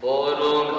Borung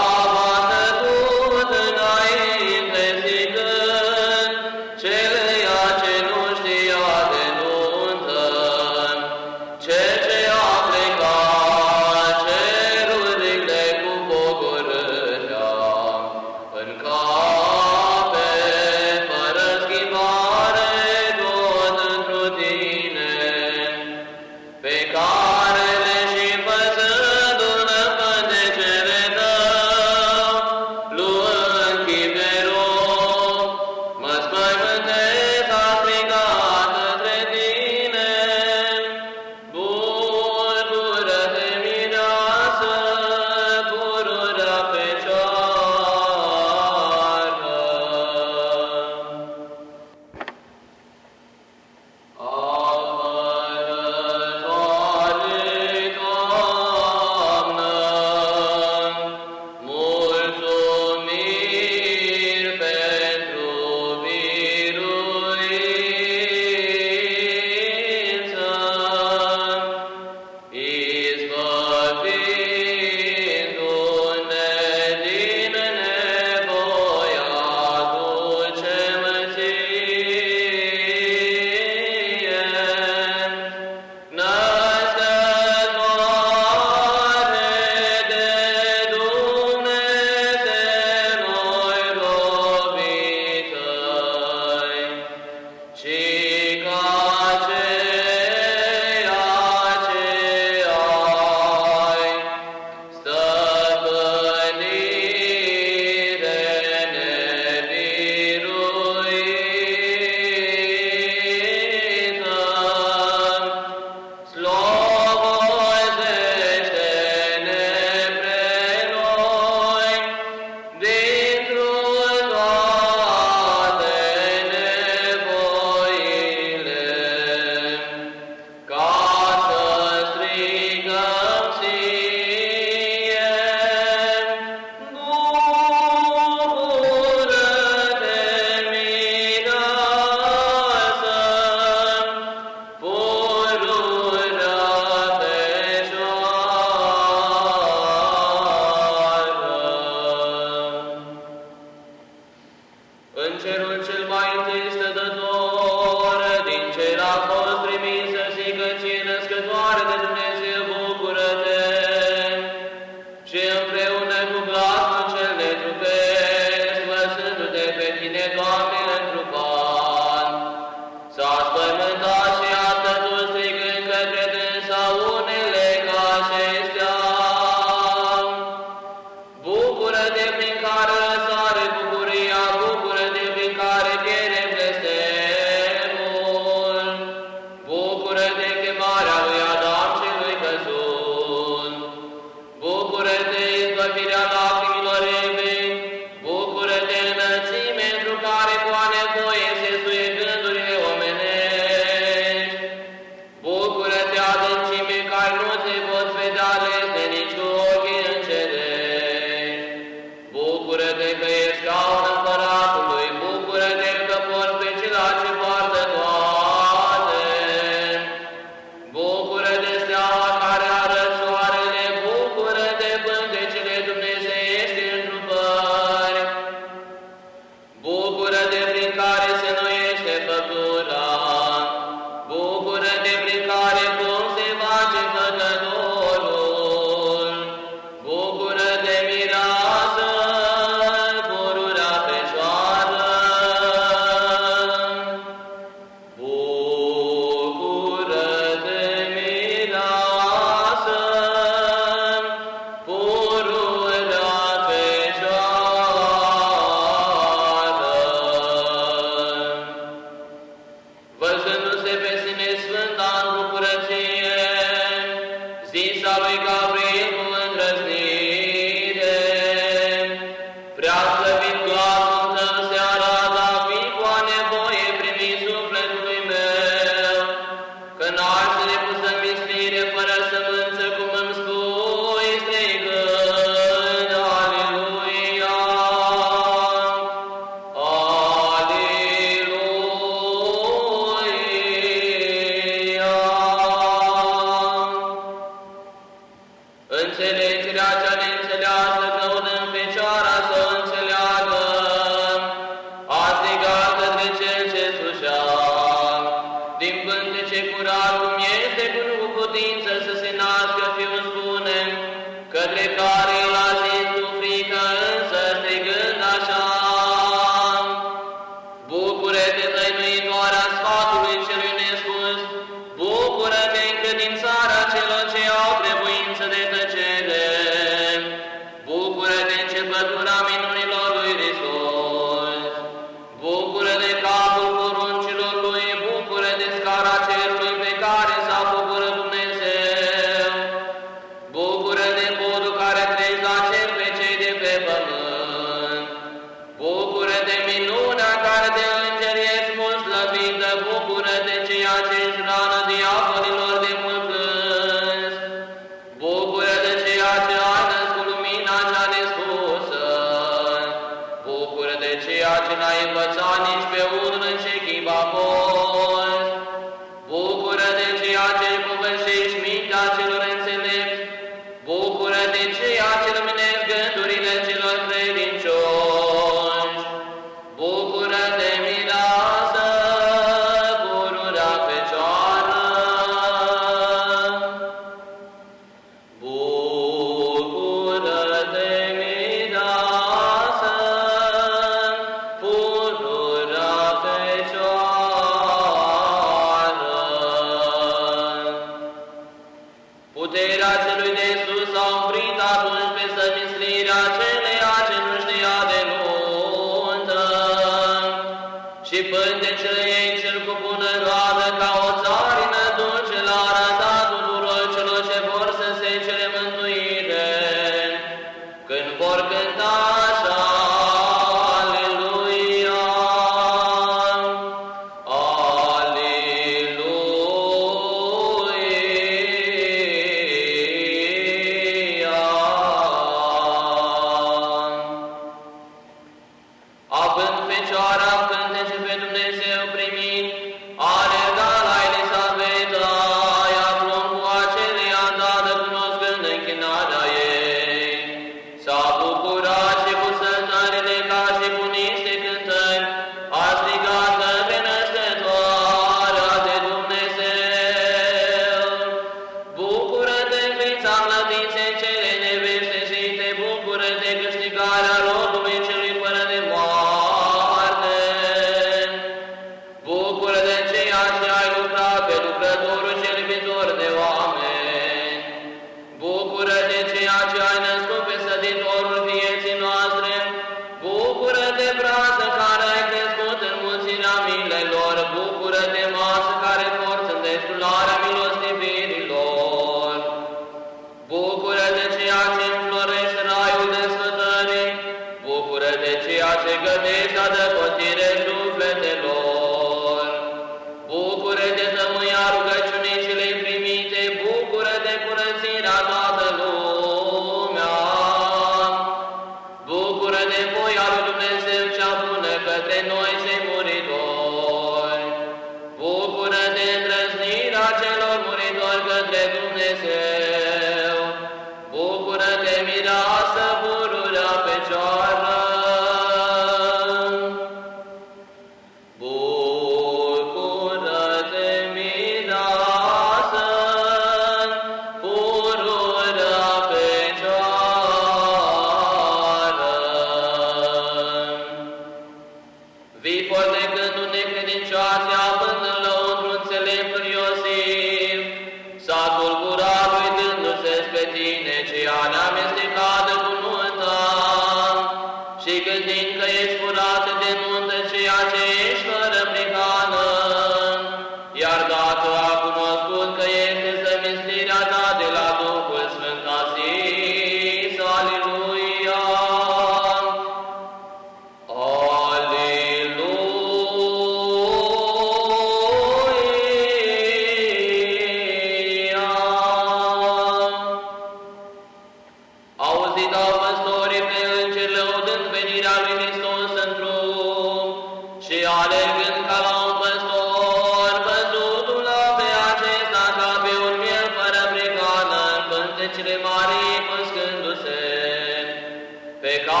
peccato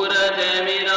Bucură-te, mireasă,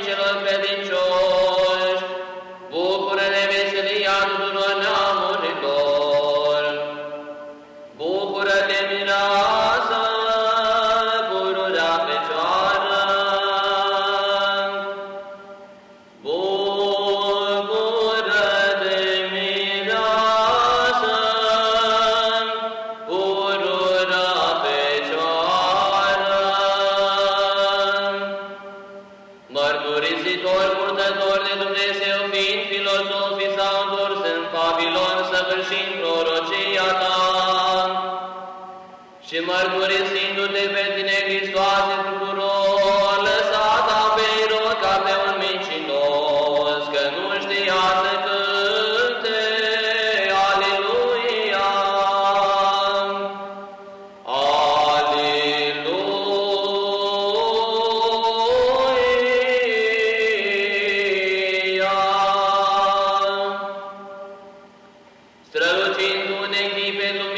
اجرام بده Deep in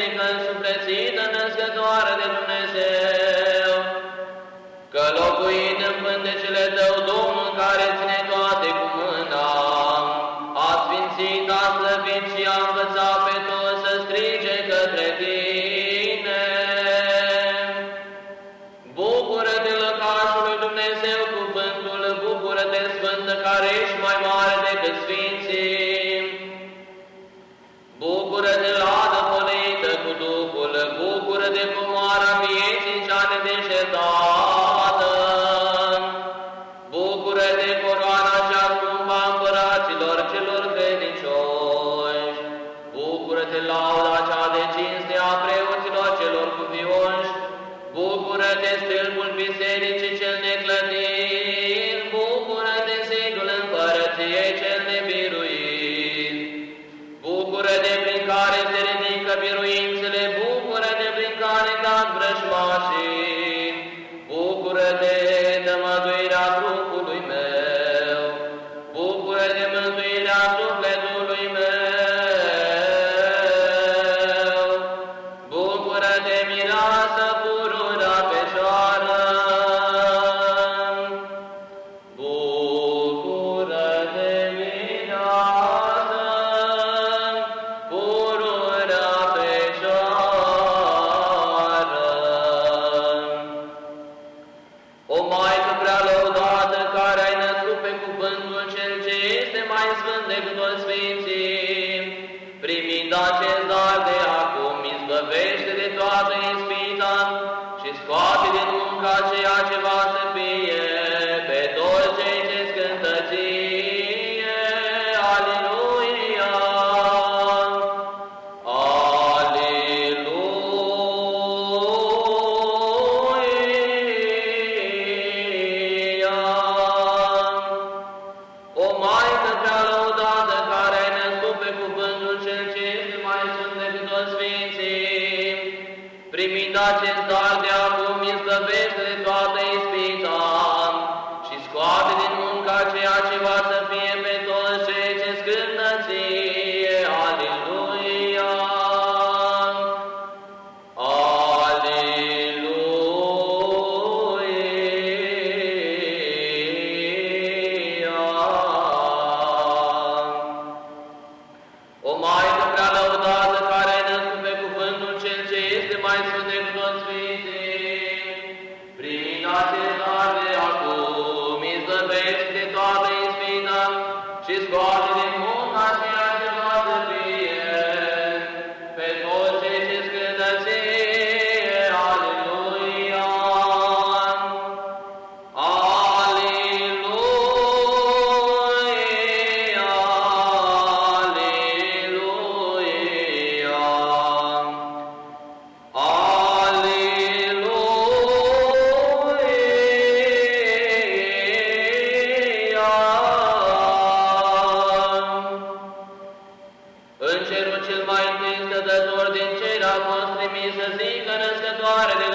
رفع سفلتي تنسكت وعرض النساء doar de acum izbăvește zilnică născătoare de